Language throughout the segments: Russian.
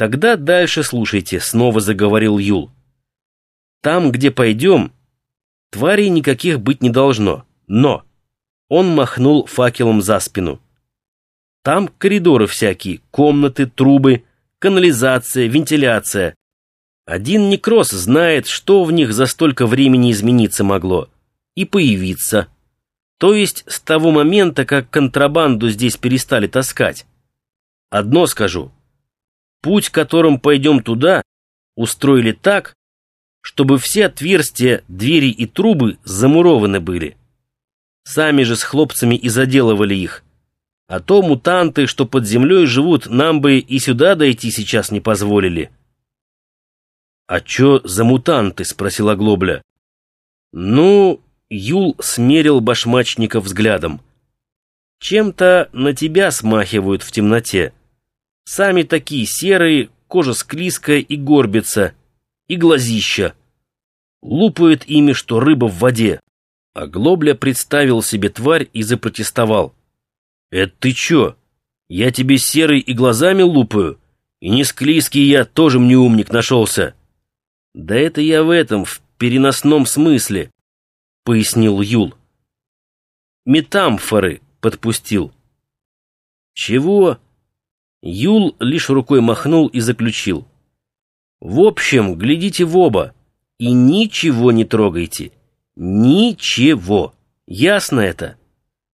Тогда дальше слушайте, снова заговорил Юл. Там, где пойдем, тварей никаких быть не должно, но... Он махнул факелом за спину. Там коридоры всякие, комнаты, трубы, канализация, вентиляция. Один некроз знает, что в них за столько времени измениться могло. И появиться. То есть с того момента, как контрабанду здесь перестали таскать. Одно скажу. Путь, которым пойдем туда, устроили так, чтобы все отверстия, двери и трубы замурованы были. Сами же с хлопцами и заделывали их. А то мутанты, что под землей живут, нам бы и сюда дойти сейчас не позволили. «А чё за мутанты?» — спросила Глобля. «Ну...» — Юл смерил башмачника взглядом. «Чем-то на тебя смахивают в темноте. Сами такие серые, кожа склизкая и горбится, и глазища. Лупают ими, что рыба в воде. А Глобля представил себе тварь и запротестовал. «Это ты чё? Я тебе серый и глазами лупаю? И не склизкий я, тоже мне умник нашелся». «Да это я в этом, в переносном смысле», — пояснил Юл. «Метамфоры подпустил». «Чего?» Юл лишь рукой махнул и заключил. «В общем, глядите в оба и ничего не трогайте». Ничего. Ясно это?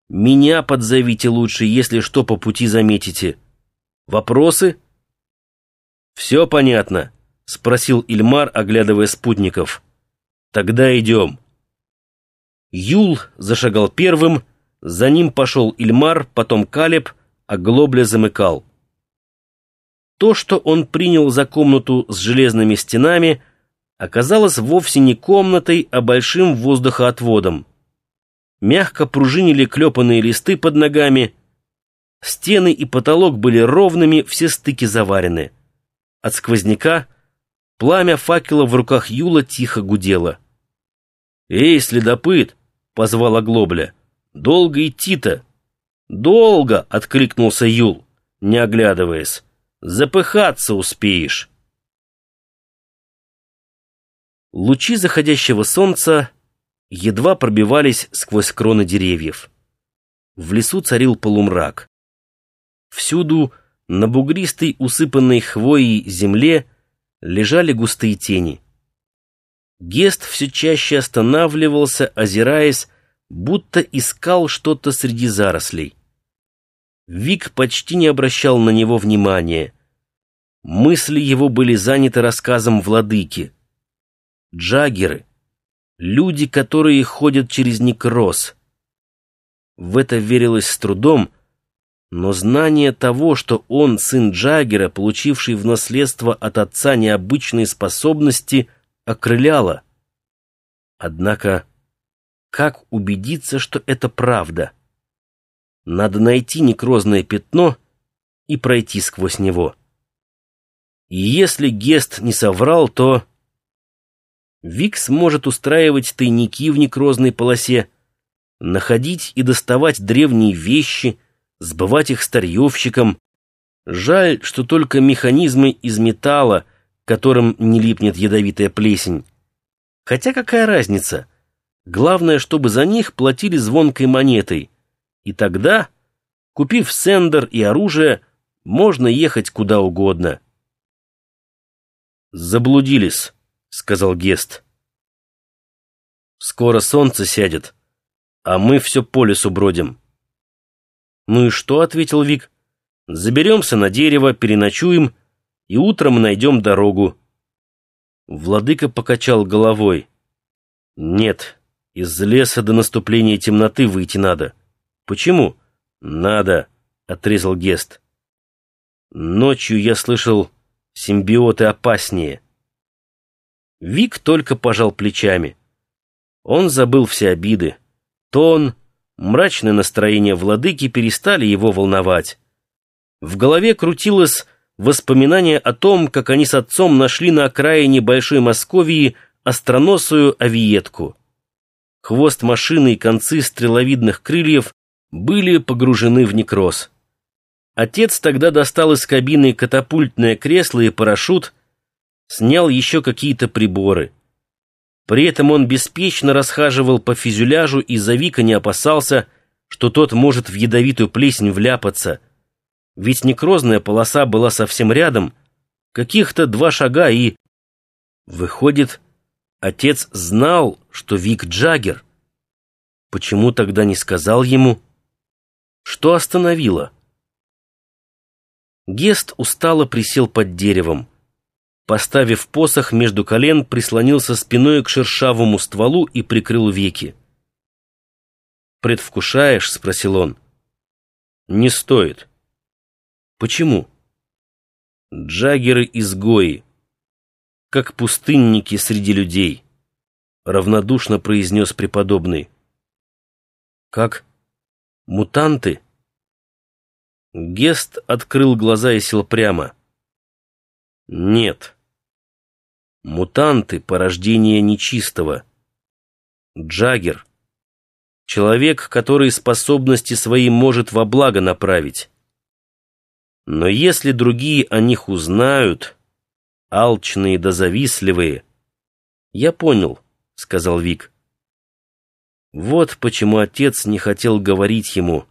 Меня подзовите лучше, если что по пути заметите. Вопросы? Все понятно, спросил Ильмар, оглядывая спутников. Тогда идем. Юл зашагал первым, за ним пошел Ильмар, потом Калеб, а Глобля замыкал. То, что он принял за комнату с железными стенами — оказалась вовсе не комнатой, а большим воздухоотводом. Мягко пружинили клепанные листы под ногами. Стены и потолок были ровными, все стыки заварены. От сквозняка пламя факела в руках Юла тихо гудело. «Эй, следопыт!» — позвала Глобля. «Долго идти-то?» «Долго!» — откликнулся Юл, не оглядываясь. «Запыхаться успеешь!» Лучи заходящего солнца едва пробивались сквозь кроны деревьев. В лесу царил полумрак. Всюду на бугристой, усыпанной хвоей земле лежали густые тени. Гест все чаще останавливался, озираясь, будто искал что-то среди зарослей. Вик почти не обращал на него внимания. Мысли его были заняты рассказом владыки — джаггеры, люди, которые ходят через некроз. В это верилось с трудом, но знание того, что он сын Джаггера, получивший в наследство от отца необычные способности, окрыляло. Однако, как убедиться, что это правда? Надо найти некрозное пятно и пройти сквозь него. И если Гест не соврал, то... Вик сможет устраивать тайники в некрозной полосе, находить и доставать древние вещи, сбывать их старьевщикам. Жаль, что только механизмы из металла, которым не липнет ядовитая плесень. Хотя какая разница? Главное, чтобы за них платили звонкой монетой. И тогда, купив сендер и оружие, можно ехать куда угодно. Заблудились. — сказал Гест. «Скоро солнце сядет, а мы все по лесу бродим». «Ну и что?» — ответил Вик. «Заберемся на дерево, переночуем, и утром найдем дорогу». Владыка покачал головой. «Нет, из леса до наступления темноты выйти надо». «Почему?» «Надо», — отрезал Гест. «Ночью я слышал, симбиоты опаснее». Вик только пожал плечами. Он забыл все обиды. Тон, мрачное настроение владыки перестали его волновать. В голове крутилось воспоминание о том, как они с отцом нашли на окраине Большой Московии остроносую авиетку. Хвост машины и концы стреловидных крыльев были погружены в некроз. Отец тогда достал из кабины катапультное кресло и парашют, снял еще какие-то приборы. При этом он беспечно расхаживал по фюзеляжу и за Вика не опасался, что тот может в ядовитую плесень вляпаться. Ведь некрозная полоса была совсем рядом, каких-то два шага и... Выходит, отец знал, что Вик Джаггер. Почему тогда не сказал ему? Что остановило? Гест устало присел под деревом. Поставив посох между колен, прислонился спиной к шершавому стволу и прикрыл веки. «Предвкушаешь?» — спросил он. «Не стоит». «Почему?» «Джаггеры-изгои, как пустынники среди людей», — равнодушно произнес преподобный. «Как мутанты?» Гест открыл глаза и сел прямо. «Нет». Мутанты — порождение нечистого. Джаггер — человек, который способности свои может во благо направить. Но если другие о них узнают, алчные да завистливые... «Я понял», — сказал Вик. Вот почему отец не хотел говорить ему.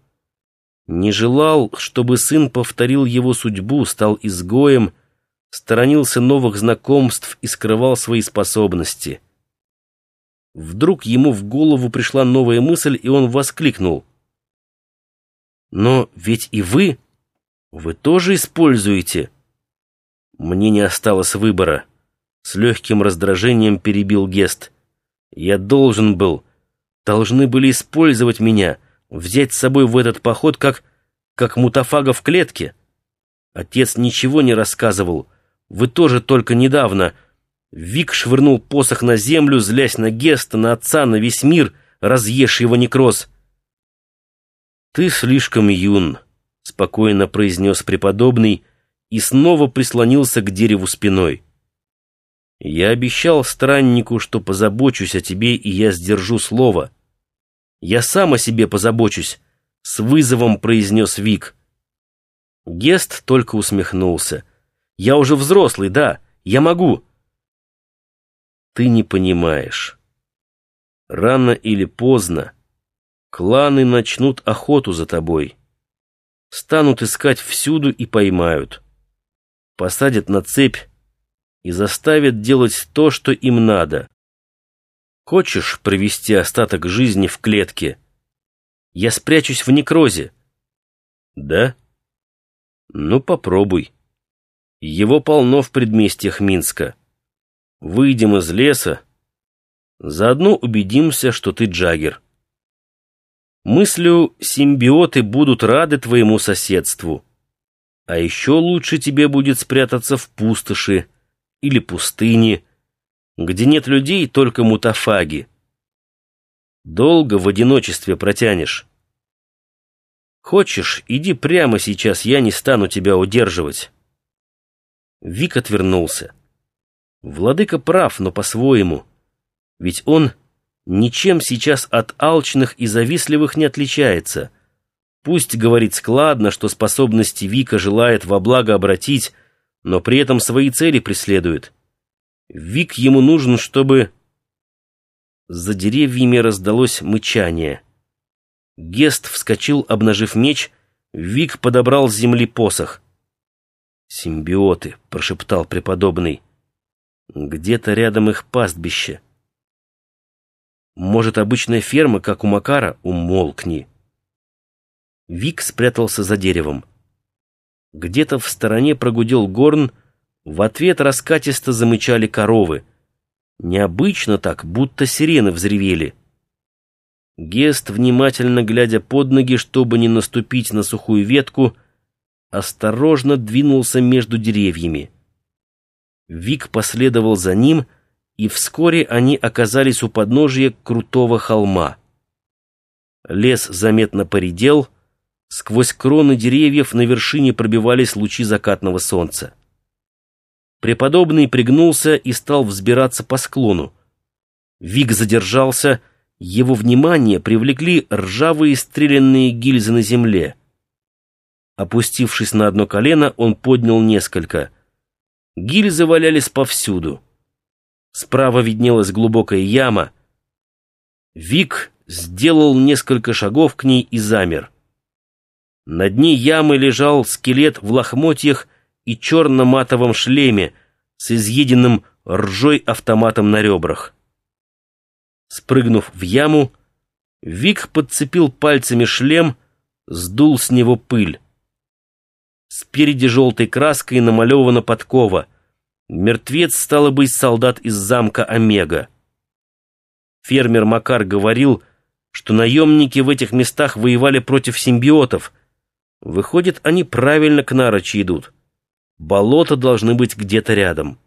Не желал, чтобы сын повторил его судьбу, стал изгоем — сторонился новых знакомств и скрывал свои способности. Вдруг ему в голову пришла новая мысль, и он воскликнул. «Но ведь и вы, вы тоже используете...» Мне не осталось выбора. С легким раздражением перебил Гест. «Я должен был, должны были использовать меня, взять с собой в этот поход, как, как мутафага в клетке. Отец ничего не рассказывал, вы тоже только недавно...» Вик швырнул посох на землю, злясь на Геста, на отца, на весь мир, разъешь его некроз. «Ты слишком юн», — спокойно произнес преподобный и снова прислонился к дереву спиной. «Я обещал страннику, что позабочусь о тебе, и я сдержу слово. Я сам о себе позабочусь», — с вызовом произнес Вик. Гест только усмехнулся. Я уже взрослый, да, я могу. Ты не понимаешь. Рано или поздно кланы начнут охоту за тобой. Станут искать всюду и поймают. Посадят на цепь и заставят делать то, что им надо. Хочешь провести остаток жизни в клетке? Я спрячусь в некрозе. Да? Ну, попробуй. Его полно в предместьях Минска. Выйдем из леса, заодно убедимся, что ты Джаггер. Мыслю, симбиоты будут рады твоему соседству. А еще лучше тебе будет спрятаться в пустоши или пустыне, где нет людей, только мутафаги. Долго в одиночестве протянешь. Хочешь, иди прямо сейчас, я не стану тебя удерживать. Вик отвернулся. Владыка прав, но по-своему. Ведь он ничем сейчас от алчных и завистливых не отличается. Пусть говорит складно, что способности Вика желает во благо обратить, но при этом свои цели преследует. Вик ему нужен, чтобы... За деревьями раздалось мычание. Гест вскочил, обнажив меч, Вик подобрал с земли посох. «Симбиоты», — прошептал преподобный. «Где-то рядом их пастбище». «Может, обычная ферма, как у Макара? Умолкни». Вик спрятался за деревом. Где-то в стороне прогудел горн, в ответ раскатисто замычали коровы. Необычно так, будто сирены взревели. Гест, внимательно глядя под ноги, чтобы не наступить на сухую ветку, — осторожно двинулся между деревьями. Вик последовал за ним, и вскоре они оказались у подножия крутого холма. Лес заметно поредел, сквозь кроны деревьев на вершине пробивались лучи закатного солнца. Преподобный пригнулся и стал взбираться по склону. Вик задержался, его внимание привлекли ржавые стрелянные гильзы на земле. Опустившись на одно колено, он поднял несколько. Гильзы валялись повсюду. Справа виднелась глубокая яма. Вик сделал несколько шагов к ней и замер. На дне ямы лежал скелет в лохмотьях и черно-матовом шлеме с изъеденным ржой автоматом на ребрах. Спрыгнув в яму, Вик подцепил пальцами шлем, сдул с него пыль. Спереди желтой краской намалевана подкова. Мертвец, стало быть, солдат из замка Омега. Фермер Макар говорил, что наемники в этих местах воевали против симбиотов. Выходит, они правильно к Нарочи идут. Болота должны быть где-то рядом.